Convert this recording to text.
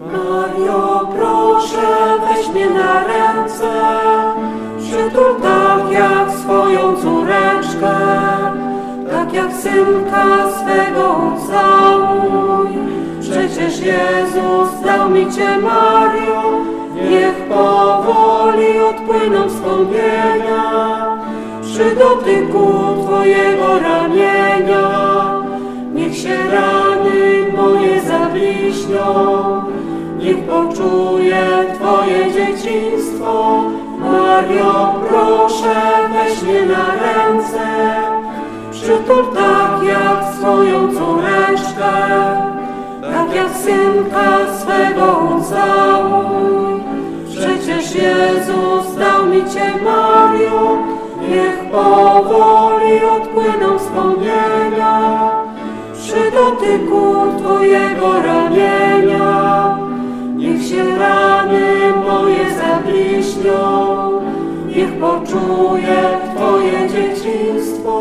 Mario, proszę, weź mnie na ręce, przytul tak jak swoją córeczkę, tak jak synka swego ucałuj. Przecież Jezus dał mi Cię, Mario, niech powoli odpłyną wspomnienia przy dotyku Twojego ramienia. Niech się rany moje zabliźnią, niech poczuję Twoje dzieciństwo. Mario, proszę, weź mnie na ręce, przytul tak jak swoją córeczkę, tak jak synka swego ucałuj. Przecież Jezus dał mi Cię, Mario, niech powoli odpłyną wspomnienia przy dotyku Twojego ramienia. Moje zabliźnią, niech poczuję Twoje dzieciństwo.